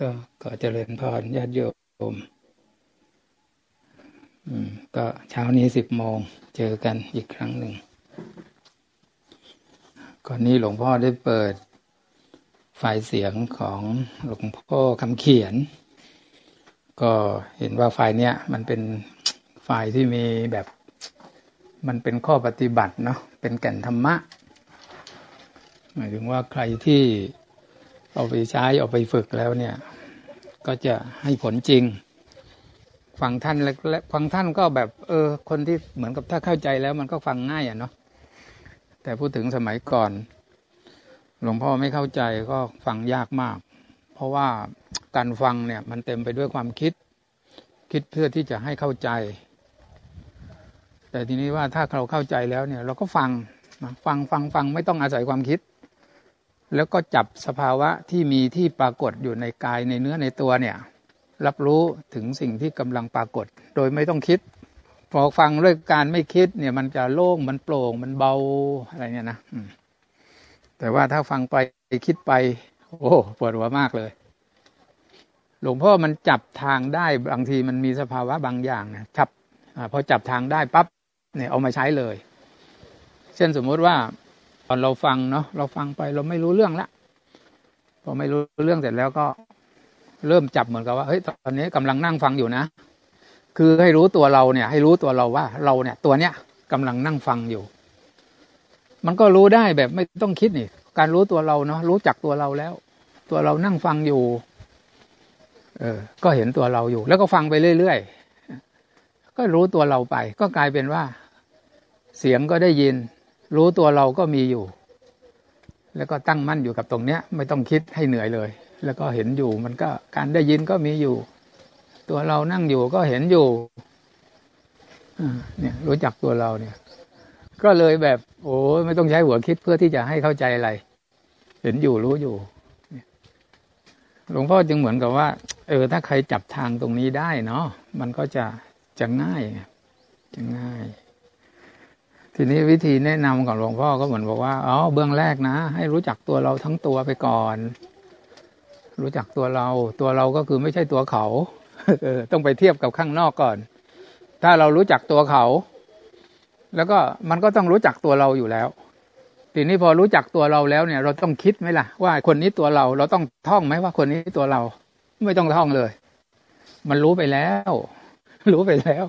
ก็ขอเจริญพรญาติโยมก็เช้านี้สิบโมงเจอกันอีกครั้งหนึ่ง ก่อนนี้หลวงพ่อได้เปิดไฟล์เสียงของหลวงพ่อคำเขียน ก็เห็นว่าไฟล์เนี้ยมันเป็นไฟล์ที่มีแบบ มันเป็นข้อปฏิบัติเนาะเป็นแก่นธรรมะ หมายถึงว่าใครที่ เอาไปใช้เอาไปฝึกแล้วเนี่ย ก็จะให้ผลจริง ฟังท่านและฟังท่านก็แบบ เออ คนที่เหมือนกับถ้าเข้าใจแล้ว มันก็ฟังง่ายอะเนาะแต่พูดถึงสมัยก่อน หลวงพ่อไม่เข้าใจก็ฟังยากมาก เพราะว่าการฟังเนี่ย มันเต็มไปด้วยความคิด คิดเพื่อที่จะให้เข้าใจ แต่ทีนี้ว่าถ้าเราเข้าใจแล้วเนี่ย เราก็ฟังฟังฟังฟังไม่ต้องอาศัยความคิด แล้วก็จับสภาวะที่มีที่ปรากฏอยู่ในกายในเนื้อในตัวเนี่ยรับรู้ถึงสิ่งที่กำลังปรากฏ โดยไม่ต้องคิด พอฟังด้วยการไม่คิดเนี่ยมันจะโล่งมันโปร่งมันเบาอะไรเนี่ยนะแต่ว่าถ้าฟังไปคิดไป โอ้ปวดหัวมากเลย หลวงพ่อมันจับทางได้บางทีมันมีสภาวะบางอย่างนะจับอพอจับทางได้ปั๊บเนี่ยเอามาใช้เลย เช่นสมมติว่า ตอนเราฟังเนาะเราฟังไปเราไม่รู้เรื่องละพอไม่รู้เรื่องเสร็จแล้วก็เริ่มจับเหมือนกับว่าเฮ้ยตอนนี้กำลังนั่งฟังอยู่นะ คือให้รู้ตัวเราเนี่ย ให้รู้ตัวเราว่าเราเนี่ย ตัวเนี้ยกำลังนั่งฟังอยู่ มันก็รู้ได้แบบไม่ต้องคิดนี่ การรู้ตัวเราเนาะรู้จักตัวเราแล้ว ตัวเรานั่งฟังอยู่ เออ ก็เห็นตัวเราอยู่ แล้วก็ฟังไปเรื่อยๆก็รู้ตัวเราไป ก็กลายเป็นว่า เสียงก็ได้ยิน รู้ตัวเราก็มีอยู่ แล้วก็ตั้งมั่นอยู่กับตรงเนี้ย ไม่ต้องคิดให้เหนื่อยเลย แล้วก็เห็นอยู่มันก็การได้ยินก็มีอยู่ ตัวเรานั่งอยู่ก็เห็นอยู่เนี่ยรู้จักตัวเราเนี่ย ก็เลยแบบ โอ้ไม่ต้องใช้หัวคิดเพื่อที่จะให้เข้าใจอะไร เห็นอยู่รู้อยู่หลวงพ่อจึงเหมือนกับว่า เออ ถ้าใครจับทางตรงนี้ได้เนาะมันก็จะจะง่ายจะง่าย ทีนี้วิธีแนะนำของหลวงพ่อก็เหมือนบอกว่าอ๋อเบื้องแรกนะ ให้รู้จักตัวเราทั้งตัวไปก่อน รู้จักตัวเรา ตัวเราก็คือไม่ใช่ตัวเขาเออต้องไปเทียบกับข้างนอกก่อน ถ้าเรารู้จักตัวเขา แล้วก็มันก็ต้องรู้จักตัวเราอยู่แล้วทีนี้พอรู้จักตัวเราแล้วเนี่ย เราต้องคิดไหมล่ะ ว่าคนนี้ตัวเรา เราต้องท่องไหมว่าคนนี้ตัวเรา ไม่ต้องท่องเลย มันรู้ไปแล้ว รู้ไปแล้ว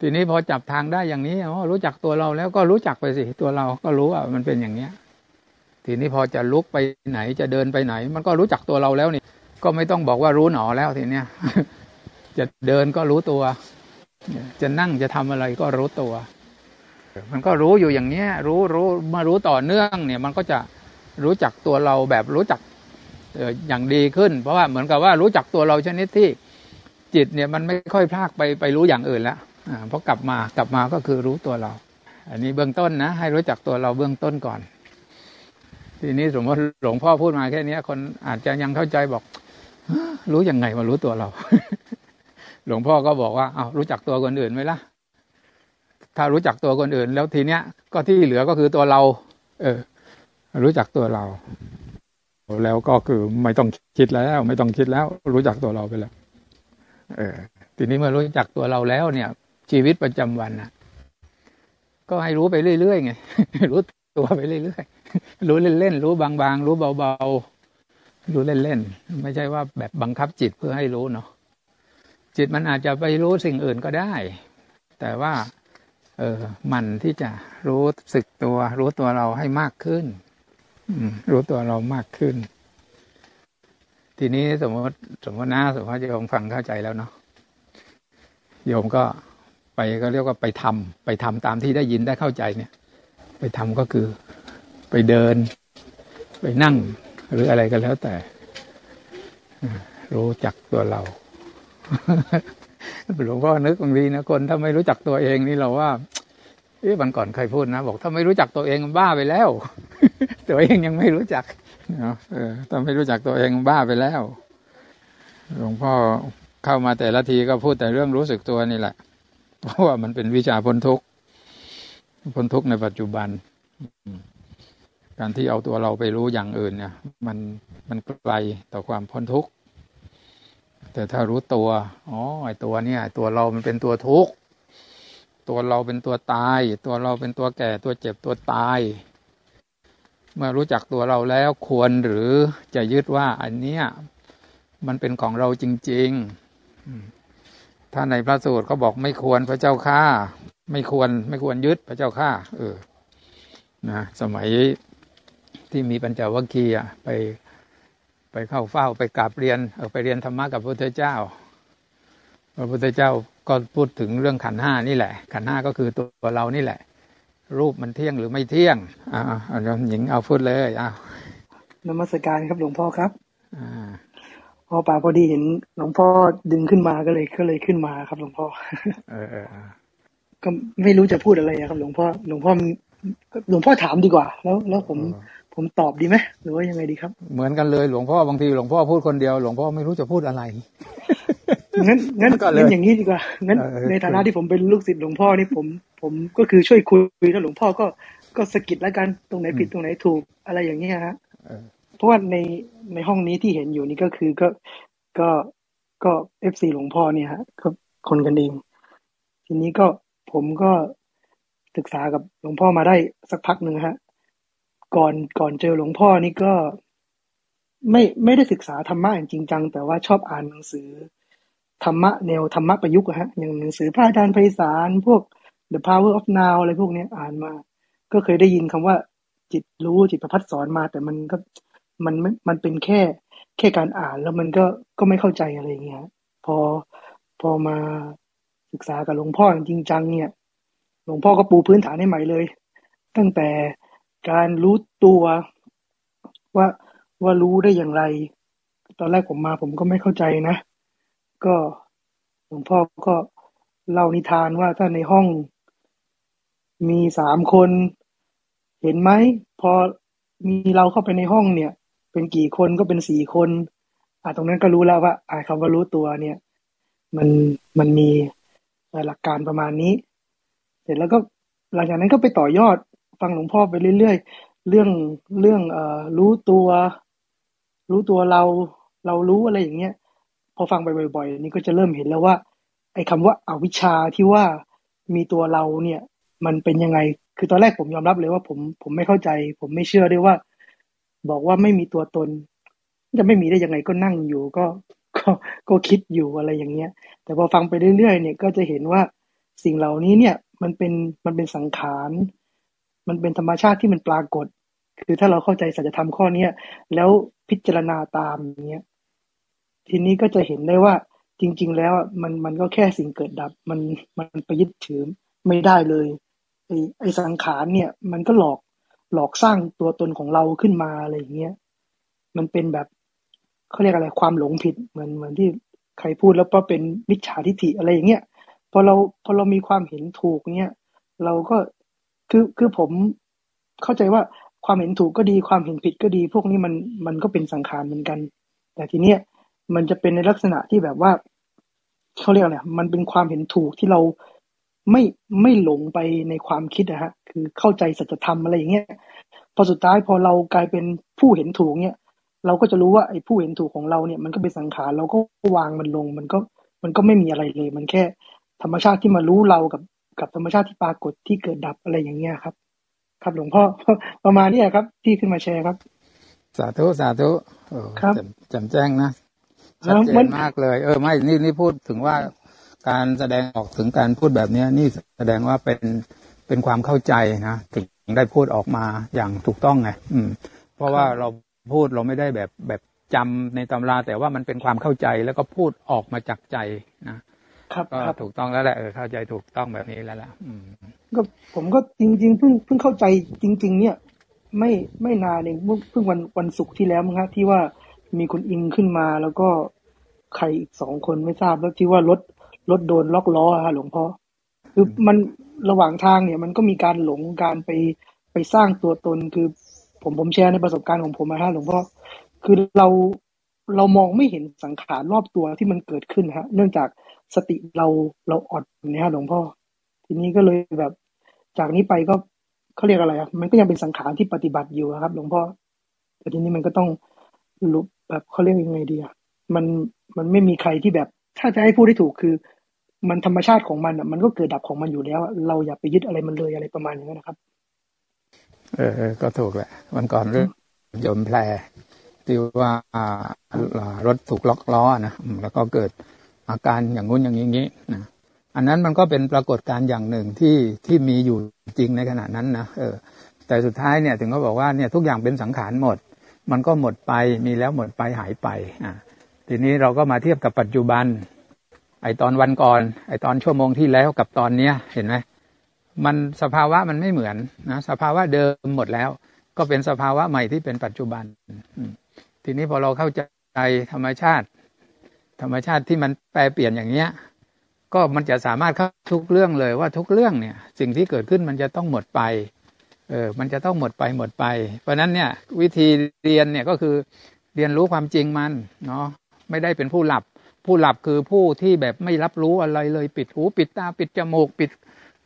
ทีนี้พอจับทางได้อย่างนี้อ๋อรู้จักตัวเราแล้วก็รู้จักไปสิตัวเราก็รู้ว่ามันเป็นอย่างเนี้ย ทีนี้พอจะลุกไปไหนจะเดินไปไหน มันก็รู้จักตัวเราแล้วนี่ ก็ไม่ต้องบอกว่ารู้หนอแล้วทีเนี้ยจะเดินก็รู้ตัว จะนั่งจะทำอะไรก็รู้ตัว มันก็รู้อยู่อย่างเนี้ย รู้รู้มารู้ต่อเนื่องเนี่ย มันก็จะรู้จักตัวเราแบบรู้จักอย่างดีขึ้น เพราะว่าเหมือนกับว่ารู้จักตัวเราชนิดที่จิตเนี่ยมันไม่ค่อยพลากไปไปรู้อย่างอื่นแล้ว เพราะกลับมากลับมาก็คือรู้ตัวเรา อันนี้เบื้องต้นนะ ให้รู้จักตัวเราเบื้องต้นก่อน ทีนี้สมมติหลวงพ่อพูดมาแค่นี้คนอาจจะยังเข้าใจบอก รู้ยังไงมารู้ตัวเรา หลวงพ่อก็บอกว่าเอารู้จักตัวคนอื่นไหมล่ะ ถ้ารู้จักตัวคนอื่น แล้วทีเนี้ยก็ที่เหลือก็คือตัวเรา เออ รู้จักตัวเรา แล้วก็คือไม่ต้องคิดแล้ว ไม่ต้องคิดแล้ว รู้จักตัวเราไปแล้ว เออทีนี้เมื่อรู้จักตัวเราแล้วเนี่ย ชีวิตประจำวันนะก็ให้รู้ไปเรื่อยๆไงรู้ตัวไปเรื่อยๆรู้เล่นๆรู้บางๆรู้เบาๆรู้เล่นๆไม่ใช่ว่าแบบบังคับจิตเพื่อให้รู้เนาะจิตมันอาจจะไปรู้สิ่งอื่นก็ได้ แต่ว่า เออมันที่จะรู้สึกตัว รู้ตัวเราให้มากขึ้นรู้ตัวเรามากขึ้น ทีนี้สมมติสมมตินะสมมติโยมฟังเข้าใจแล้วเนาะโยมก็ ไปก็เรียกว่าไปทำไปทำตามที่ได้ยินได้เข้าใจเนี่ย ไปทำก็คือไปเดิน ไปนั่ง หรืออะไรก็แล้วแต่ รู้จักตัวเราหลวงพ่อนึกบางทีนะคนถ้าไม่รู้จักตัวเองนี่เราว่าเอ๊ะวันก่อนใครพูดนะบอกถ้าไม่รู้จักตัวเองบ้าไปแล้ว ตัวเองยังไม่รู้จักเนาะเออถ้าไม่รู้จักตัวเองบ้าไปแล้ว หลวงพ่อเข้ามาแต่ละทีก็พูดแต่เรื่องรู้สึกตัวนี่แหละ เพราะว่ามันเป็นวิชาพ้นทุกข์พ้นทุกข์ในปัจจุบัน การที่เอาตัวเราไปรู้อย่างอื่นเนี่ย มันมันไกลต่อความพ้นทุกข์แต่ถ้ารู้ตัวอ๋อไอตัวเนี่ย ตัวเรามันเป็นตัวทุกข์ตัวเราเป็นตัวตาย ตัวเราเป็นตัวแก่ตัวเจ็บตัวตาย เมื่อรู้จักตัวเราแล้วควรหรือจะยึดว่าอันเนี้ยมันเป็นของเราจริง ๆ ถ้าในพระสูตรเขาบอกไม่ควรพระเจ้าข้าไม่ควรไม่ควรยึดพระเจ้าข้าเออนะสมัยที่มีปัญจวัคคีย์ไปไปเข้าเฝ้าไปกราบเรียนเออไปเรียนธรรมะกับพระพุทธเจ้าพระพุทธเจ้าก็พูดถึงเรื่องขันห้านี่แหละ ขันห้าก็คือตัวเรานี่แหละ รูปมันเที่ยงหรือไม่เที่ยงอ่าอาจารย์หญิงเอาพูดเลยอ้าวนมัสการครับหลวงพ่อครับ อ่า พอป่าพอดีเห็นหลวงพ่อดึงขึ้นมาก็เลยก็เลยขึ้นมาครับ หลวงพ่อ เออก็ไม่รู้จะพูดอะไรครับ หลวงพ่อหลวงพ่อหลวงพ่อถามดีกว่า แล้วแล้วผมผมตอบดีไหมหรือว่ายังไงดีครับ เหมือนกันเลยหลวงพ่อบางทีหลวงพ่อพูดคนเดียว หลวงพ่อไม่รู้จะพูดอะไรงั้นงั้นงั้นอย่างนี้ดีกว่างั้นในฐานะที่ผมเป็นลูกศิษย์หลวงพ่อนี่ผม ผมก็คือช่วยคุยแล้วหลวงพ่อก็ก็สกิดแล้วกันตรงไหนผิดตรงไหนถูกอะไรอย่างเงี้ยฮะ เพราะว่าในในห้องนี้ที่เห็นอยู่นี่ก็คือก็ก็ก็เอฟซีหลวงพ่อเนี่ยฮะก็คนกันเองทีนี้ก็ผมก็ศึกษากับหลวงพ่อมาได้สักพักหนึ่งฮะ ก่อนก่อนเจอหลวงพ่อนี่ก็ไม่ไม่ได้ศึกษาธรรมะอย่างจริงจัง แต่ว่าชอบอ่านหนังสือธรรมะแนวธรรมะประยุกต์ฮะ อย่างหนังสือพระอาจารย์ไพศาลพวก The Power of Now อะไรพวกนี้อ่านมา ก็เคยได้ยินคำว่าจิตรู้จิตประพัดสอนมา แต่มันก็ มันมันเป็นแค่แค่การอ่านแล้วมันก็ก็ไม่เข้าใจอะไรเงี้ยพอพอมาศึกษากับหลวงพ่อจริงจังเนี่ยหลวงพ่อก็ปูพื้นฐานให้ใหม่เลย ตั้งแต่การรู้ตัวว่าว่ารู้ได้อย่างไร ตอนแรกผมมาผมก็ไม่เข้าใจนะ ก็หลวงพ่อก็เล่านิทานว่าถ้าในห้องมีสามคน เห็นไหมพอมีเราเข้าไปในห้องเนี่ย เป็นกี่คนก็เป็นสี่คน อ่าตรงนั้นก็รู้แล้วว่า อ่าคำว่ารู้ตัวเนี่ย มันมันมีหลักการประมาณนี้ เสร็จแล้วก็หลังจากนั้นก็ไปต่อยอดฟังหลวงพ่อไปเรื่อยๆ เรื่องเรื่องเอ่อรู้ตัว รู้ตัวเรา เรารู้อะไรอย่างเงี้ย พอฟังไปบ่อยๆ นี่ก็จะเริ่มเห็นแล้วว่า ไอ้คาว่าอาวิชชาที่ว่ามีตัวเราเนี่ย มันเป็นยังไง คือตอนแรกผมยอมรับเลยว่าผมผมไม่เข้าใจ ผมไม่เชื่อด้วยว่า บอกว่าไม่มีตัวตน จะไม่มีได้ยังไงก็นั่งอยู่ก็ก็ก็คิดอยู่อะไรอย่างเงี้ย แต่พอฟังไปเรื่อยๆเนี่ยก็จะเห็นว่าสิ่งเหล่านี้เนี่ยมันเป็นมันเป็นสังขาร มันเป็นธรรมชาติที่มันปรากฏ คือถ้าเราเข้าใจสัจธรรมข้อเนี้ยแล้วพิจารณาตามเนี้ยทีนี้ก็จะเห็นได้ว่าจริง ๆ แล้วมันมันก็แค่สิ่งเกิดดับ มันมันไปยึดถือไม่ได้เลยไอ้ไอ้สังขารเนี่ย มันก็หลอก หลอกสร้างตัวตนของเราขึ้นมาอะไรอย่างเงี้ย มันเป็นแบบเขาเรียกอะไรความหลงผิดเหมือนเหมือนที่ใครพูดแล้วก็เป็นมิจฉาทิฏฐิอะไรอย่างเงี้ยพอเราพอเรามีความเห็นถูกเนี่ยเราก็คือคือผมเข้าใจว่าความเห็นถูกก็ดีความเห็นผิดก็ดี พวกนี้มันมันก็เป็นสังขารเหมือนกัน แต่ทีเนี้ยมันจะเป็นในลักษณะที่แบบว่าเขาเรียกอะไรมันเป็นความเห็นถูกที่เรา ไม่ไม่หลงไปในความคิดนะฮะ คือเข้าใจสัจธรรมอะไรอย่างเงี้ยพอสุดท้ายพอเรากลายเป็นผู้เห็นถูกเนี่ยเราก็จะรู้ว่าไอ้ผู้เห็นถูกของเราเนี่ยมันก็เป็นสังขารเราก็วางมันลง มันก็มันก็ไม่มีอะไรเลย มันแค่ธรรมชาติที่มารู้เรากับกับธรรมชาติที่ปรากฏที่เกิดดับอะไรอย่างเงี้ยครับ ครับหลวงพ่อประมาณนี้ครับ ที่ขึ้นมาแชร์ครับ สาธุสาธุครับจำแจ้งนะชัดเจนมากเลย เออไม่นี่นี่พูดถึงว่า การแสดงออกถึงการพูดแบบนี้นี่แสดงว่าเป็นเป็นความเข้าใจนะถึงได้พูดออกมาอย่างถูกต้องไงอืม เพราะว่าเราพูดเราไม่ได้แบบแบบจำในตำรา แต่ว่ามันเป็นความเข้าใจแล้วก็พูดออกมาจากใจนะครับก็ถูกต้องแล้วแหละเออเข้าใจถูกต้องแบบนี้แล้วล่ะก็ผมก็จริง ๆ เพิ่งเพิ่งเข้าใจจริง ๆ เนี่ย ไม่ไม่นานเองเพิ่งวันวันศุกร์ที่แล้วมั้งครับที่ว่ามีคนอิงขึ้นมาแล้วก็ใครอีกสองคนไม่ทราบแล้วที่ว่ารถ รถโดนล็อกล้อฮะหลวงพ่อคือมันระหว่างทางเนี่ย มันก็มีการหลงการไปไปสร้างตัวตนคือผมผมแชร์ในประสบการณ์ของผมนะฮะหลวงพ่อคือเราเรามองไม่เห็นสังขารรอบตัวที่มันเกิดขึ้นฮะ เนื่องจากสติเราเราอ่อนเนี่ยหลวงพ่อ ทีนี้ก็เลยแบบ จากนี้ไปก็เขาเรียกอะไรอะมันก็ยังเป็นสังขารที่ปฏิบัติอยู่ครับ หลวงพ่อแต่ทีนี้มันก็ต้องรู้แบบเขาเรียกยังไงดีอะมันมันไม่มีใครที่แบบ ถ้าจะให้พูดได้ถูกคือ มันธรรมชาติของมันอะมันก็เกิดดับของมันอยู่แล้ว เราอย่าไปยึดอะไรมันเลยอะไรประมาณอย่างนั้นนะครับ เออก็ถูกแหละวันก่อนเรื่องยมแพรที่ว่ารถถูกล็อกล้อนะแล้วก็เกิดอาการอย่างงู้นอย่างนี้นะอันนั้นมันก็เป็นปรากฏการณ์อย่างหนึ่งที่ที่มีอยู่จริงในขณะนั้นนะเออ แต่สุดท้ายเนี่ยถึงก็บอกว่าเนี่ยทุกอย่างเป็นสังขารหมด มันก็หมดไปมีแล้วหมดไปหายไปอ่าทีนี้เราก็มาเทียบกับปัจจุบัน ไอตอนวันก่อน ไอตอนชั่วโมงที่แล้วกับตอนเนี้ยเห็นไหมมันสภาวะมันไม่เหมือนนะสภาวะเดิมหมดแล้ว ก็เป็นสภาวะใหม่ที่เป็นปัจจุบันทีนี้พอเราเข้าใจธรรมชาติ ธรรมชาติที่มันแปรเปลี่ยนอย่างเนี้ย ก็มันจะสามารถเข้าทุกเรื่องเลยว่าทุกเรื่องเนี่ย สิ่งที่เกิดขึ้นมันจะต้องหมดไปเออมันจะต้องหมดไปหมดไป เพราะนั้นเนี่ยวิธีเรียนเนี่ยก็คือเรียนรู้ความจริงมันเนาะไม่ได้เป็นผู้หลับ ผู้หลับคือผู้ที่แบบไม่รับรู้อะไรเลย ปิดหูปิดตาปิดจมูกปิด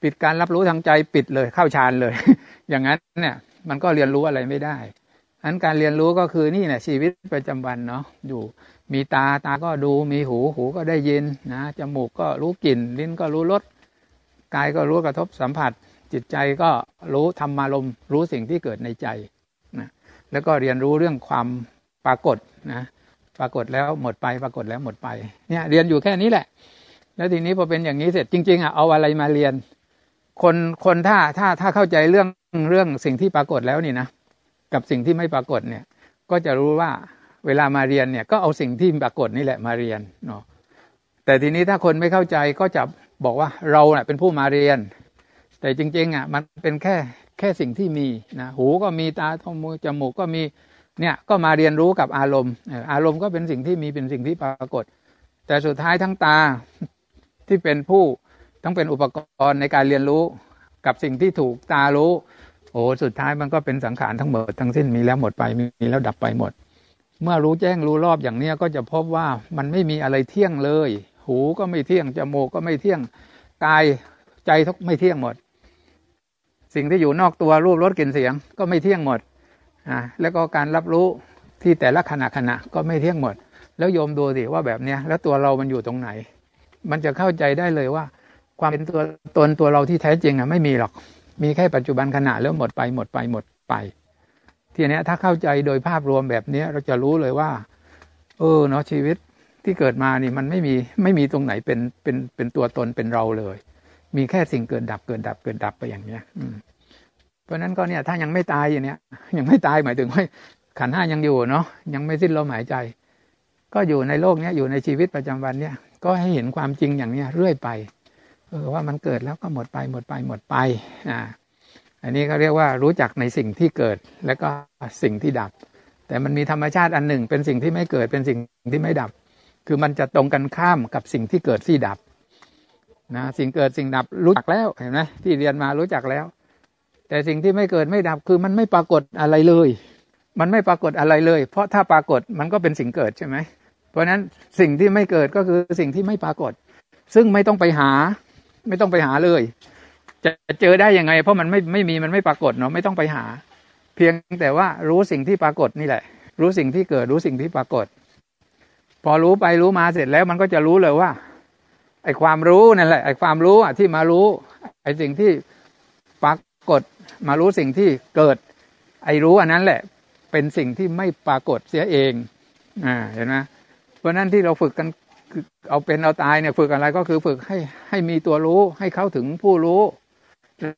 ปิดการรับรู้ทางใจปิดเลยเข้าฌานเลย อย่างนั้นเนี่ย มันก็เรียนรู้อะไรไม่ได้อันการเรียนรู้ก็คือนี่แหละชีวิตประจำวันเนาะอยู่มีตาตาก็ดูมีหูหูก็ได้ยินนะจมูกก็รู้กลิ่นลิ้นก็รู้รสกายก็รู้กระทบสัมผัส จิตใจก็รู้ธรรมารมรู้สิ่งที่เกิดในใจนะแล้วก็เรียนรู้เรื่องความปรากฏนะ ปรากฏแล้วหมดไป ปรากฏแล้วหมดไป เนี่ยเรียนอยู่แค่นี้แหละ แล้วทีนี้พอเป็นอย่างนี้เสร็จจริง ๆอะเอาอะไรมาเรียน คนคนถ้าถ้าถ้าเข้าใจเรื่องเรื่องสิ่งที่ปรากฏแล้วนี่นะกับสิ่งที่ไม่ปรากฏเนี่ย ก็จะรู้ว่าเวลามาเรียนเนี่ยก็เอาสิ่งที่ปรากฏนี่แหละมาเรียนเนาะแต่ทีนี้ถ้าคนไม่เข้าใจก็จะบอกว่าเราเน่ยเป็นผู้มาเรียน แต่จริงๆอะมันเป็นแค่แค่สิ่งที่มีนะหูก็มีตาทมือจมูกก็มี เนี่ยก็มาเรียนรู้กับอารมณ์อารมณ์ก็เป็นสิ่งที่มีเป็นสิ่งที่ปรากฏ แต่สุดท้ายทั้งตาที่เป็นผู้ต้องเป็นอุปกรณ์ในการเรียนรู้กับสิ่งที่ถูกตารู้ โอ้สุดท้ายมันก็เป็นสังขารทั้งหมดทั้งสิ้นมีแล้วหมดไปมีแล้วดับไปหมด เมื่อรู้แจ้งรู้รอบอย่างเนี้ยก็จะพบว่ามันไม่มีอะไรเที่ยงเลย หูก็ไม่เที่ยงจมูกก็ไม่เที่ยงกายใจทุกไม่เที่ยงหมด สิ่งที่อยู่นอกตัวรูปรสกลิ่นเสียงก็ไม่เที่ยงหมด อ่าแล้วก็การรับรู้ที่แต่ละขณะขณะก็ไม่เที่ยงหมด แล้วโยมดูสิว่าแบบเนี้ยแล้วตัวเรามันอยู่ตรงไหน มันจะเข้าใจได้เลยว่า ความเป็นตัวตนตัวเราที่แท้จริงอะไม่มีหรอก มีแค่ปัจจุบันขณะแล้วหมดไปหมดไปหมดไป ทีนี้ถ้าเข้าใจโดยภาพรวมแบบนี้เราจะรู้เลยว่า เออเนาะชีวิตที่เกิดมานี่มันไม่มีไม่มีตรงไหนเป็นเป็นเป็นตัวตนเป็นเราเลย มีแค่สิ่งเกิดดับเกิดดับเกิดดับไปอย่างเนี้ย อืม ราะนั้นก็เนี่ยถ้ายังไม่ตายอย่างเนี้ยยังไม่ตายหมายถึงว่าขันห้ายังอยู่เนาะยังไม่สิ้นลมหายใจ ก็อยู่ในโลกเนี้ยอยู่ในชีวิตประจำวันเนี้ยก็ให้เห็นความจริงอย่างเนี้ยเรื่อยไปเออว่ามันเกิดแล้วก็หมดไปหมดไปหมดไปอ่าอันนี้เขาเรียกว่ารู้จักในสิ่งที่เกิดแล้วก็สิ่งที่ดับ แต่มันมีธรรมชาติอันหนึ่ง เป็นสิ่งที่ไม่เกิดเป็นสิ่งที่ไม่ดับ คือมันจะตรงกันข้ามกับสิ่งที่เกิดที่ดับนะสิ่งเกิดสิ่งดับรู้จักแล้วเห็นไหมที่เรียนมารู้จักแล้ว แต่สิ่งที่ไม่เกิดไม่ดับคือมันไม่ปรากฏอะไรเลย มันไม่ปรากฏอะไรเลย เพราะถ้าปรากฏมันก็เป็นสิ่งเกิดใช่ไหม เพราะฉะนั้นสิ่งที่ไม่เกิดก็คือสิ่งที่ไม่ปรากฏ ซึ่งไม่ต้องไปหา ไม่ต้องไปหาเลย จะเจอได้ยังไง เพราะมันไม่ไม่มีมันไม่ปรากฏเนาะไม่ต้องไปหา เพียงแต่ว่ารู้สิ่งที่ปรากฏนี่แหละ รู้สิ่งที่เกิดรู้สิ่งที่ปรากฏ พอรู้ไปรู้มาเสร็จแล้วมันก็จะรู้เลยว่าไอ้ความรู้นั่นแหละไอ้ความรู้อะที่มารู้ไอ้สิ่งที่ปรากฏ มารู้สิ่งที่เกิด ไอ้รู้อันนั้นแหละ เป็นสิ่งที่ไม่ปรากฏเสียเองอ่าเห็นไหมเพราะนั้นที่เราฝึกกันเอาเป็นเอาตายเนี่ยฝึกอะไรก็คือฝึกให้ให้มีตัวรู้ให้เข้าถึงผู้รู้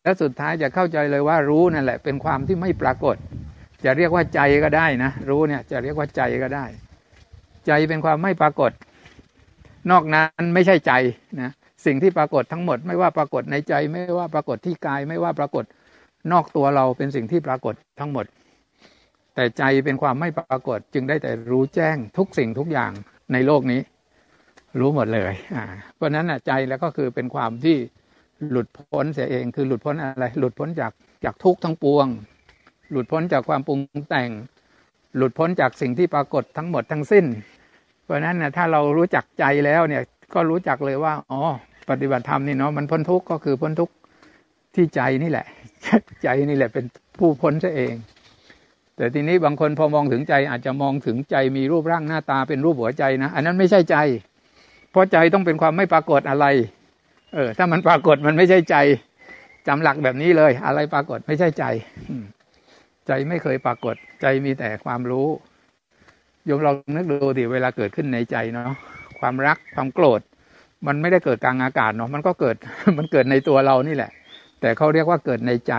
และสุดท้ายจะเข้าใจเลยว่ารู้นั่นแหละ เป็นความที่ไม่ปรากฏ จะเรียกว่าใจก็ได้นะรู้เนี่ยจะเรียกว่าใจก็ได้ ใจเป็นความไม่ปรากฏ นอกนั้นไม่ใช่ใจนะสิ่งที่ปรากฏทั้งหมด ไม่ว่าปรากฏในใจ ไม่ว่าปรากฏที่กาย ไม่ว่าปรากฏ นอกตัวเราเป็นสิ่งที่ปรากฏทั้งหมด แต่ใจเป็นความไม่ปรากฏจึงได้แต่รู้แจ้งทุกสิ่งทุกอย่างในโลกนี้ รู้หมดเลยอ่าเพราะนั้นใจแล้วก็คือเป็นความที่หลุดพ้นเสียเองคือหลุดพ้นอะไร หลุดพ้นจากจากทุกทั้งปวง หลุดพ้นจากความปรุงแต่ง หลุดพ้นจากสิ่งที่ปรากฏทั้งหมดทั้งสิ้น เพราะนั้นนะถ้าเรารู้จักใจแล้วเนี่ยก็รู้จักเลยว่าอ๋อปฏิบัติธรรมนี่เนาะมันพ้นทุกข์ก็คือพ้นทุกข์ที่ใจนี่แหละ ใจนี่แหละเป็นผู้พ้นซะเอง แต่ทีนี้บางคนพอมองถึงใจอาจจะมองถึงใจมีรูปร่างหน้าตาเป็นรูปหัวใจนะ อันนั้นไม่ใช่ใจ เพราะใจต้องเป็นความไม่ปรากฏอะไร เออ ถ้ามันปรากฏมันไม่ใช่ใจจำหลักแบบนี้เลย อะไรปรากฏไม่ใช่ใจใจไม่เคยปรากฏ ใจมีแต่ความรู้โยมลองนึกดูดิเวลาเกิดขึ้นในใจเนาะความรักความโกรธ มันไม่ได้เกิดกลางอากาศเนาะมันก็เกิดมันเกิดในตัวเรานี่แหละ แต่เขาเรียกว่าเกิดในใจ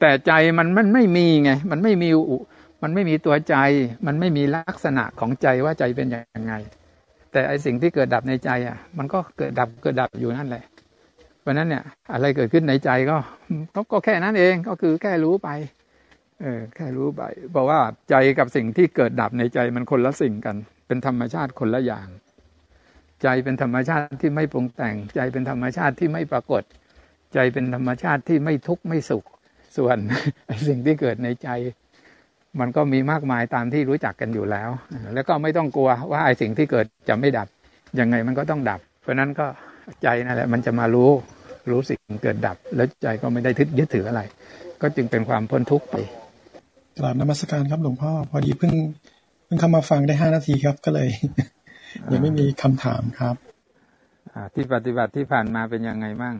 แต่ใจมันมันไม่มีไง มันไม่มีอุมันไม่มีตัวใจ มันไม่มีลักษณะของใจว่าใจเป็นยังไง แต่ไอสิ่งที่เกิดดับในใจอะ มันก็เกิดดับเกิดดับอยู่นั่นแหละ เพราะนั้นเนี่ย อะไรเกิดขึ้นในใจก็ก็แค่นั้นเองก็คือแค่รู้ไป เออแค่รู้ไป เพราะว่าใจกับสิ่งที่เกิดดับในใจมันคนละสิ่งกัน เป็นธรรมชาติคนละอย่าง ใจเป็นธรรมชาติที่ไม่ปรุงแต่ง ใจเป็นธรรมชาติที่ไม่ปรากฏ ใจเป็นธรรมชาติที่ไม่ทุกข์ไม่สุข ส่วนสิ่งที่เกิดในใจ มันก็มีมากมายตามที่รู้จักกันอยู่แล้ว แล้วก็ไม่ต้องกลัวว่าไอ้สิ่งที่เกิดจะไม่ดับ ยังไงมันก็ต้องดับ เพราะนั้นก็ใจนั่นแหละ มันจะมารู้รู้สิ่งเกิดดับ แล้วใจก็ไม่ได้ทึดยึดถืออะไร ก็จึงเป็นความพ้นทุกข์ไปกราบนมัสการครับหลวงพ่อพอดีเพิ่งเพิ่งเข้ามาฟังได้ห้านาทีครับก็เลย ยังไม่มีคำถามครับที่ปฏิบัติที่ผ่านมาเป็นยังไงบ้าง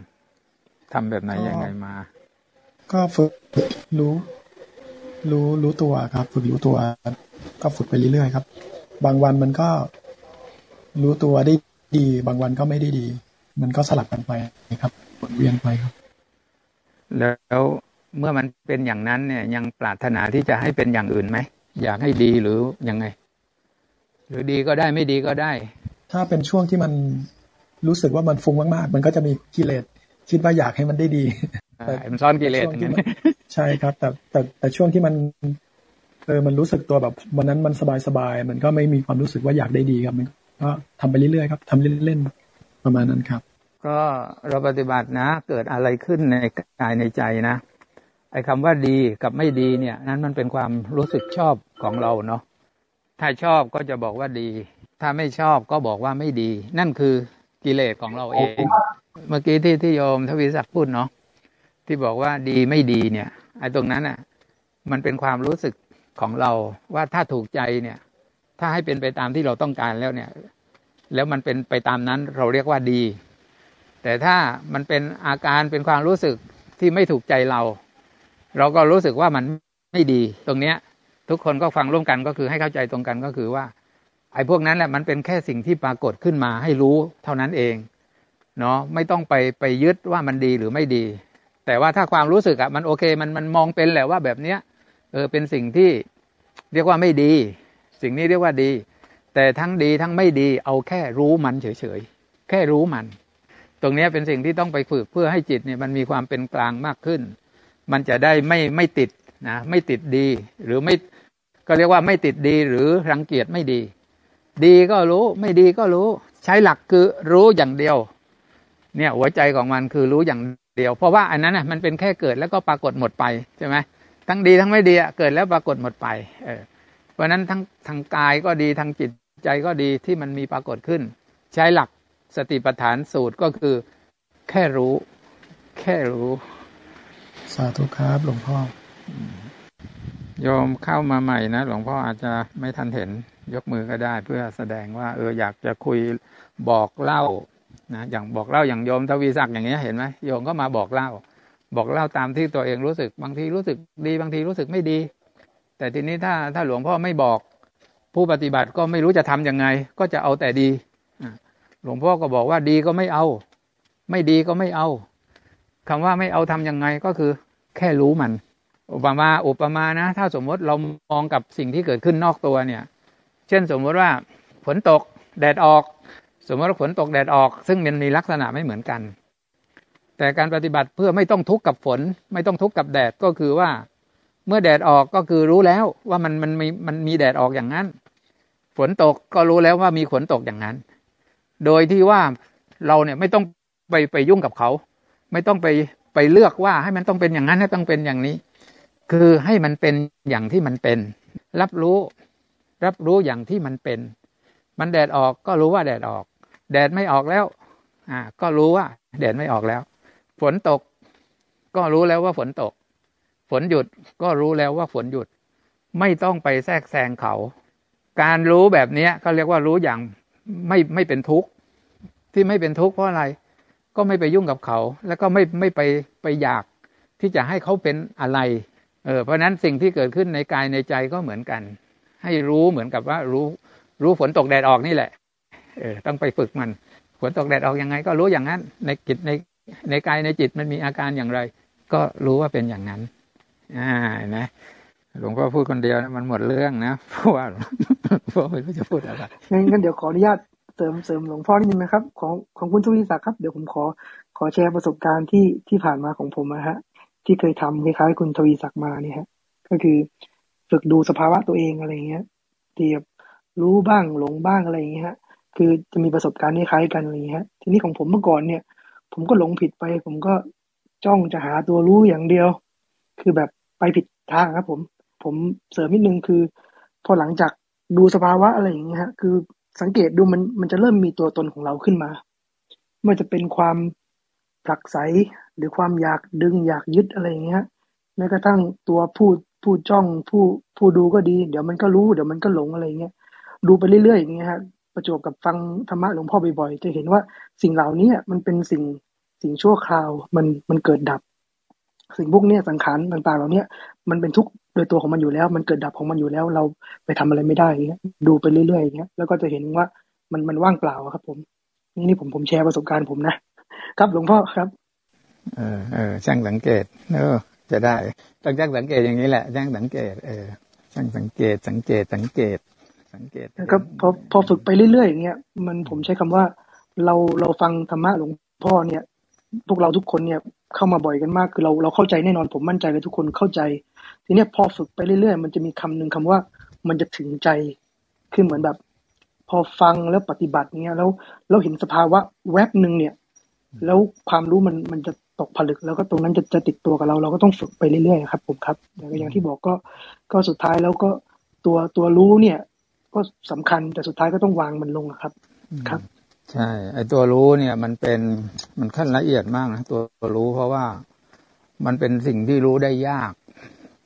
ทำแบบไหนยังไงมา ก็ฝึกรู้ รู้รู้ตัวครับ ฝึกรู้ตัว ก็ฝึกไปเรื่อยๆครับ บางวันมันก็รู้ตัวได้ดี บางวันก็ไม่ได้ดี มันก็สลับกันไปครับวนเวียนไปครับ แล้วเมื่อมันเป็นอย่างนั้นเนี่ย ยังปรารถนาที่จะให้เป็นอย่างอื่นไหมอยากให้ดีหรือยังไง หรือดีก็ได้ไม่ดีก็ได้ ถ้าเป็นช่วงที่มันรู้สึกว่ามันฟุ้งมากๆ มันก็จะมีกิเลส คิดว่าอยากให้มันได้ดีแต่มันซ่อนกิเลสใช่ครับ แต่แต่แต่ช่วงที่มันเออมันรู้สึกตัวแบบวันนั้นมันสบายๆมันก็ไม่มีความรู้สึกว่าอยากได้ดีครับมันก็ทำไปเรื่อยๆครับทำเล่นๆประมาณนั้นครับ ก็เราปฏิบัตินะ เกิดอะไรขึ้นในกายในใจนะไอ้คำว่าดีกับไม่ดีเนี่ย นั้นมันเป็นความรู้สึกชอบของเราเนาะถ้าชอบก็จะบอกว่าดี ถ้าไม่ชอบก็บอกว่าไม่ดี นั่นคือกิเลสของเราเอง เมื่อกี้ที่ที่โยมทวีศักดิ์พูดเนาะที่บอกว่าดีไม่ดีเนี่ยไอ้ตรงนั้นอะ มันเป็นความรู้สึกของเราว่าถ้าถูกใจเนี่ย ถ้าให้เป็นไปตามที่เราต้องการแล้วเนี่ย แล้วมันเป็นไปตามนั้นเราเรียกว่าดี แต่ถ้ามันเป็นอาการเป็นความรู้สึกที่ไม่ถูกใจเรา เราก็รู้สึกว่ามันไม่ดี ตรงเนี้ย ทุกคนก็ฟังร่วมกันก็คือให้เข้าใจตรงกันก็คือว่าไอ้พวกนั้นแหละมันเป็นแค่สิ่งที่ปรากฏขึ้นมาให้รู้เท่านั้นเอง เนาะไม่ต้องไปไปยึดว่ามันดีหรือไม่ดี แต่ว่าถ้าความรู้สึกอะมันโอเคมันมันมองเป็นแหละว่าแบบเนี้ยเออเป็นสิ่งที่เรียกว่าไม่ดี สิ่งนี้เรียกว่าดี แต่ทั้งดีทั้งไม่ดีเอาแค่รู้มันเฉยๆแค่รู้มัน ตรงนี้เป็นสิ่งที่ต้องไปฝึกเพื่อให้จิตเนี่ยมันมีความเป็นกลางมากขึ้น มันจะได้ไม่ไม่ติดนะไม่ติดดีหรือไม่ก็เรียกว่าไม่ติดดีหรือรังเกียจไม่ดี ดีก็รู้ไม่ดีก็รู้ ใช้หลักคือรู้อย่างเดียว เนี่ยหัวใจของมันคือรู้อย่างเดียว เพราะว่าอันนั้นน่ะมันเป็นแค่เกิดแล้วก็ปรากฏหมดไปใช่ไหมทั้งดีทั้งไม่ดีเกิดแล้วปรากฏหมดไปเออเพราะนั้นทั้งทางกายก็ดีทางจิตใจก็ดีที่มันมีปรากฏขึ้น ใช้หลักสติปัฏฐานสูตรก็คือ แค่รู้ แค่รู้ สาธุครับหลวงพ่อโยมเข้ามาใหม่นะหลวงพ่ออาจจะไม่ทันเห็นยกมือก็ได้ เพื่อแสดงว่า เอออยากจะคุยบอกเล่า นะอย่างบอกเล่าอย่างโยมทวีศักดิ์อย่างเงี้ยเห็นไหมโยมก็มาบอกเล่า บอกเล่าตามที่ตัวเองรู้สึก บางทีรู้สึกดีบางทีรู้สึกไม่ดี แต่ทีนี้ถ้าถ้าหลวงพ่อไม่บอก ผู้ปฏิบัติก็ไม่รู้จะทํำยังไง ก็จะเอาแต่ดีหลวงพ่อก็บอกว่าดีก็ไม่เอา ไม่ดีก็ไม่เอาคำว่าไม่เอาทํำยังไงก็คือ แค่รู้มัน อุปมาอุปมานะ ถ้าสมมติเรามองกับสิ่งที่เกิดขึ้นนอกตัวเนี่ย เช่นสมมติว่าฝนตกแดดออก สมมติว่าฝนตกแดดออก ซึ่งมันมีลักษณะไม่เหมือนกัน แต่การปฏิบัติเพื่อไม่ต้องทุกข์กับฝน ไม่ต้องทุกข์กับแดดก็คือว่า เมื่อแดดออกก็คือรู้แล้วว่ามันมันมีมันมีแดดออกอย่างนั้น ฝนตกก็รู้แล้วว่ามีฝนตกอย่างนั้น โดยที่ว่าเราเนี่ยไม่ต้องไปไปยุ่งกับเขา ไม่ต้องไปไปเลือกว่าให้มันต้องเป็นอย่างนั้นให้ต้องเป็นอย่างนี้ คือให้มันเป็นอย่างที่มันเป็น รับรู้ รับรู้อย่างที่มันเป็น มันแดดออกก็รู้ว่าแดดออก แดดไม่ออกแล้ว อ่า ก็รู้ว่า แดดไม่ออกแล้ว ฝนตก ก็รู้แล้วว่าฝนตก ฝนหยุดก็รู้แล้วว่าฝนหยุด ไม่ต้องไปแทรกแซงเขา การรู้แบบนี้เขาเรียกว่ารู้อย่างไม่ไม่เป็นทุกข์ที่ไม่เป็นทุกข์เพราะอะไร ก็ไม่ไปยุ่งกับเขา แล้วก็ไม่ไม่ไปไปอยากที่จะให้เขาเป็นอะไรเออเพราะนั้นสิ่งที่เกิดขึ้นในกายในใจก็เหมือนกัน ให้รู้เหมือนกับว่ารู้รู้ฝนตกแดดออกนี่แหละ เออต้องไปฝึกมันฝนตกแดดออกยังไง ก็รู้อย่างนั้น ในจิตในในกายในจิตมันมีอาการอย่างไร ก็รู้ว่าเป็นอย่างนั้น อ่านะหลวงพ่อพูดคนเดียวนะมันหมดเรื่องนะเพราะว่าเพราะไม่รู้จะพูดอะไรงั้นเดี๋ยวขออนุญาตเสริมเสริมหลวงพ่อนิดนึงนะครับ ของของคุณทวีศักดิ์ครับ เดี๋ยวผมขอขอแชร์ประสบการณ์ที่ที่ผ่านมาของผมนะฮะ ที่เคยทำคล้ายๆคุณทวีศักดิ์มาเนี่ยฮะ ก็คือฝึกดูสภาวะตัวเองอะไรเงี้ยเทียบรู้บ้างหลงบ้างอะไรอย่างเงี้ยฮะ คือจะมีประสบการณ์คล้ายกันอะไรอย่างเงี้ยทีนี้ของผมเมื่อก่อนเนี่ย ผมก็หลงผิดไป ผมก็จ้องจะหาตัวรู้อย่างเดียว คือแบบไปผิดทางครับ ผม ผมเสริมนิดนึงคือ พอหลังจากดูสภาวะอะไรอย่างเงี้ยฮะคือสังเกตดูมันมันจะเริ่มมีตัวตนของเราขึ้นมาไม่ว่าจะเป็นความผลักไสหรือความอยากดึงอยากยึดอะไรอย่างเงี้ยแม้กระทั่งตัวผู้ผู้จ้องผู้ผู้ดูก็ดี เดี๋ยวมันก็รู้ เดี๋ยวมันก็หลงอะไรเงี้ยดูไปเรื่อยๆอย่างเงี้ยฮะ ประจวบกับฟังธรรมะหลวงพ่อบ่อยๆ จะเห็นว่าสิ่งเหล่านี้มันเป็นสิ่งสิ่งชั่วคราวมันมันเกิดดับ สิ่งพวกนี้สังขารต่างๆ เหล่านี้มันเป็นทุกข์โดยตัวของมันอยู่แล้ว มันเกิดดับของมันอยู่แล้ว เราไปทำอะไรไม่ได้เงี้ยดูไปเรื่อยๆอย่างเงี้ยแล้วก็จะเห็นว่ามันมันว่างเปล่าครับ ผม นี่นี่ผมผมแชร์ประสบการณ์ผมนะครับหลวงพ่อครับ เออเออช่างสังเกตเออจะได้ต้องช่างสังเกตอย่างนี้แหละช่างสังเกต เออช่างสังเกตสังเกตสังเกต สังเกตก็พอพอฝึกไปเรื่อยๆอย่างเงี้ยมันผมใช้คำว่า เราเราฟังธรรมะหลวงพ่อเนี่ย พวกเราทุกคนเนี่ยเข้ามาบ่อยกันมากคือเราเราเข้าใจแน่นอนผมมั่นใจเลยทุกคนเข้าใจ ทีเนี้ยพอฝึกไปเรื่อยๆ มันจะมีคำหนึ่งคำว่ามันจะถึงใจคือเหมือนแบบ พอฟังแล้วปฏิบัติเงี้ยแล้วเราเห็นสภาวะแวบหนึ่งเนี่ย แล้วความรู้มันมันจะตกผลึกแล้วก็ตรงนั้นจะจะติดตัวกับเรา เราก็ต้องฝึกไปเรื่อยๆครับ ผมครับอย่างที่บอกก็ก็สุดท้ายแล้วก็ตัวตัวรู้เนี่ย ก็สำคัญแต่สุดท้ายก็ต้องวางมันลงครับ ครับ ใช่ ไอตัวรู้เนี่ย มันเป็นมันขั้นละเอียดมากนะตัวรู้เพราะว่ามันเป็นสิ่งที่รู้ได้ยาก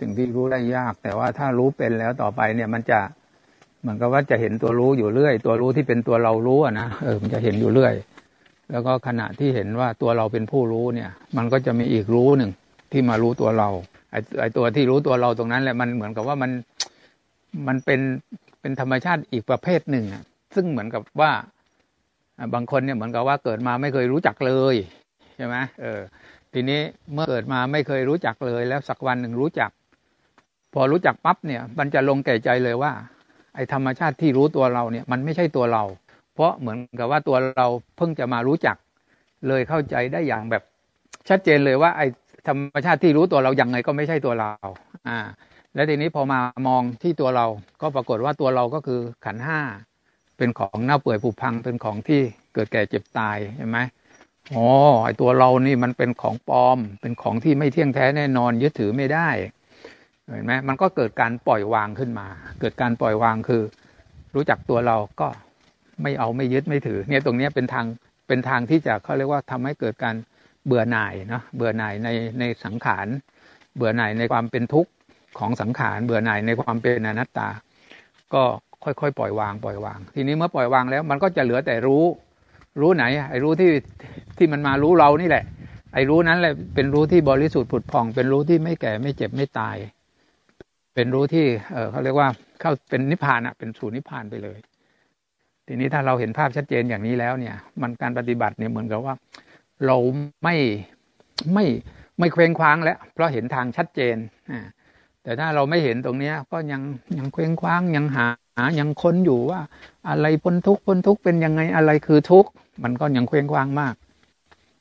สิ่งที่รู้ได้ยาก แต่ว่าถ้ารู้เป็นแล้วต่อไปเนี่ยมันจะเหมือนกับว่าจะเห็นตัวรู้อยู่เรื่อย ตัวรู้ที่เป็นตัวเรารู้อะนะเออมันจะเห็นอยู่เรื่อย แล้วก็ขณะที่เห็นว่าตัวเราเป็นผู้รู้เนี่ย มันก็จะมีอีกรู้หนึ่งที่มารู้ตัวเราไอไอตัวที่รู้ตัวเราตรงนั้นแหละมันเหมือนกับว่ามันมันเป็น เป็นธรรมชาติอีกประเภทหนึ่งซึ่งเหมือนกับว่าบางคนเนี่ยเหมือนกับว่าเกิดมาไม่เคยรู้จักเลยใช่ไหมเออ ทีนี้เมื่อเกิดมาไม่เคยรู้จักเลย แล้วสักวันหนึ่งรู้จัก พอรู้จักปั๊บเนี่ย มันจะลงแก่ใจเลยว่า ไอ้ธรรมชาติที่รู้ตัวเราเนี่ย มันไม่ใช่ตัวเรา เพราะเหมือนกับว่าตัวเราเพิ่งจะมารู้จัก เลยเข้าใจได้อย่างแบบ ชัดเจนเลยว่า ไอ้ธรรมชาติที่รู้ตัวเราอย่างไงก็ไม่ใช่ตัวเรา อ่า และทีนี้พอมามองที่ตัวเราก็ปรากฏว่าตัวเราก็คือขันห้าเป็นของเน่าเปื่อยผุพังเป็นของที่เกิดแก่เจ็บตายเห็นไหมอ๋อไอตัวเรานี่มันเป็นของปลอม เป็นของที่ไม่เที่ยงแท้แน่นอนยึดถือไม่ได้เห็นไหมมันก็เกิดการปล่อยวางขึ้นมา เกิดการปล่อยวางคือ รู้จักตัวเราก็ไม่เอาไม่ยึดไม่ถือ เนี่ยตรงนี้เป็นทางเป็นทางที่จะเขาเรียกว่าทำให้เกิดการเบื่อหน่ายเนาะเบื่อหน่ายในในสังขารเบื่อหน่ายในความเป็นทุกข์ ของสังขารเบื่อหน่ายในความเป็นอนัตตา ก็ค่อยๆปล่อยวาง ปล่อยวาง ทีนี้เมื่อปล่อยวางแล้ว มันก็จะเหลือแต่รู้ รู้ไหนไอ้รู้ที่ที่มันมารู้เรานี่แหละ ไอ้รู้นั้นแหละเป็นรู้ที่บริสุทธิ์ผุดผ่อง เป็นรู้ที่ไม่แก่ไม่เจ็บไม่ตาย เป็นรู้ที่เออเขาเรียกว่าเข้าเป็นนิพพานอะเป็นสู่นิพพานไปเลย ทีนี้ถ้าเราเห็นภาพชัดเจนอย่างนี้แล้วเนี่ย มันการปฏิบัติเนี่ยเหมือนกับว่า เราไม่ไม่ไม่เคว้งคว้างแล้ว เพราะเห็นทางชัดเจนอ่า แต่ถ้าเราไม่เห็นตรงเนี้ย ก็ยังยังเคว้งคว้างยังหายังค้นอยู่ว่า อะไรพ้นทุกพ้นทุกเป็นยังไงอะไรคือทุกมันก็ยังเคว้งคว้างมาก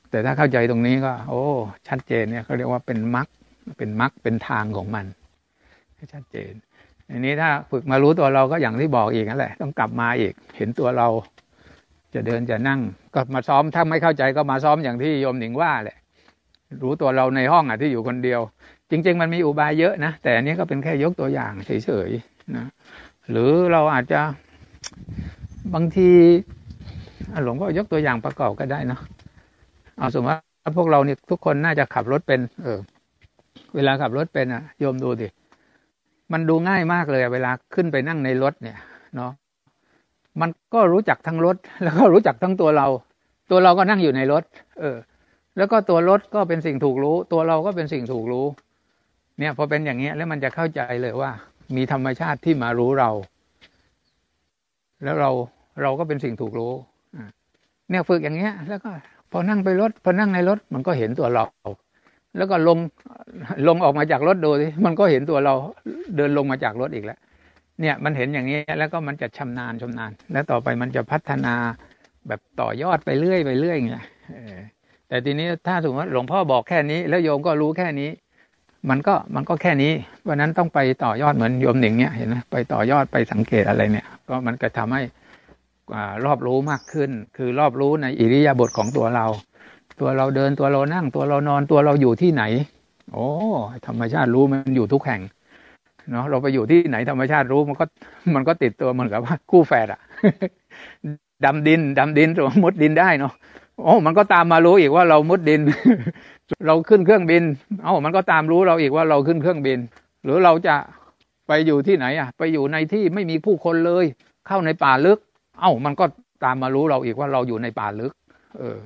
แต่ถ้าเข้าใจตรงนี้ก็ โอ้ ชัดเจนเนี่ยเขาเรียกว่าเป็นมรรคเป็นมรรคเป็นทางของมันชัดเจนอันนี้ถ้าฝึกมารู้ตัวเราก็อย่างที่บอกอีกนั่นแหละ ต้องกลับมาอีกเห็นตัวเรา จะเดินจะนั่ง ก็มาซ้อมถ้าไม่เข้าใจก็มาซ้อมอย่างที่โยมหนิงว่าแหละ รู้ตัวเราในห้องอะที่อยู่คนเดียว จริง ๆ มันมีอุบายเยอะนะ แต่อันนี้ก็เป็นแค่ยกตัวอย่างเฉยๆนะหรือเราอาจจะบางทีหลวงก็ยกตัวอย่างประกอบก็ได้นะเอาสมมติว่าพวกเราเนี่ยทุกคนน่าจะขับรถเป็น เออ เวลาขับรถเป็นอะโยมดูดิมันดูง่ายมากเลยเวลาขึ้นไปนั่งในรถเนี่ย เนาะมันก็รู้จักทั้งรถ แล้วก็รู้จักทั้งตัวเรา ตัวเราก็นั่งอยู่ในรถ เออ แล้วก็ตัวรถก็เป็นสิ่งถูกรู้ ตัวเราก็เป็นสิ่งถูกรู้ เนี่ยพอเป็นอย่างเงี้ยแล้วมันจะเข้าใจเลยว่า มีธรรมชาติที่มารู้เรา แล้วเราเราก็เป็นสิ่งถูกรู้เนี่ยฝึกอย่างเงี้ย แล้วก็พอนั่งไปรถพอนั่งในรถมันก็เห็นตัวเรา แล้วก็ลงลงออกมาจากรถดูสิมันก็เห็นตัวเราเดินลงมาจากรถอีกแล้ว เนี่ยมันเห็นอย่างนี้แล้วก็มันจะชำนาญชำนาญ แล้วต่อไปมันจะพัฒนาแบบต่อยอดไปเรื่อยไปเรื่อยไงนี้แต่ทีนี้ถ้าสมมติหลวงพ่อบอกแค่นี้ แล้วโยมก็รู้แค่นี้ มันก็มันก็แค่นี้วันนั้นต้องไปต่อยอดเหมือนโยมหนิงเนี่ยเห็นไหมไปต่อยอดไปสังเกตอะไรเนี่ย ก็มันก็ทำให้รอบรู้มากขึ้น คือรอบรู้ในอิริยาบถของตัวเรา ตัวเราเดินตัวเรานั่ง ตัวเรานอนตัวเราอยู่ที่ไหน โอ้ธรรมชาติรู้มันอยู่ทุกแห่งเนาะเราไปอยู่ที่ไหนธรรมชาติรู้มันก็มันก็ติดตัวเหมือนกับว่าคู่แฝดอะดำดินดำดินตัวมุดดินได้เนาะโอ้มันก็ตามมารู้อีกว่าเรามุดดิน เราขึ้นเครื่องบิน เอ้ามันก็ตามรู้เราอีกว่าเราขึ้นเครื่องบิน หรือเราจะไปอยู่ที่ไหนอะ ไปอยู่ในที่ไม่มีผู้คนเลย เข้าในป่าลึก เอ้ามันก็ตามมารู้เราอีกว่าเราอยู่ในป่าลึก เออ